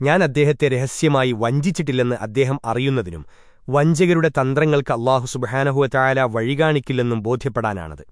ഞാൻ അദ്ദേഹത്തെ രഹസ്യമായി വഞ്ചിച്ചിട്ടില്ലെന്ന് അദ്ദേഹം അറിയുന്നതിനും വഞ്ചകരുടെ തന്ത്രങ്ങൾക്ക് അള്ളാഹു സുബഹാനഹുവ ചായാല വഴികാണിക്കില്ലെന്നും ബോധ്യപ്പെടാനാണത്.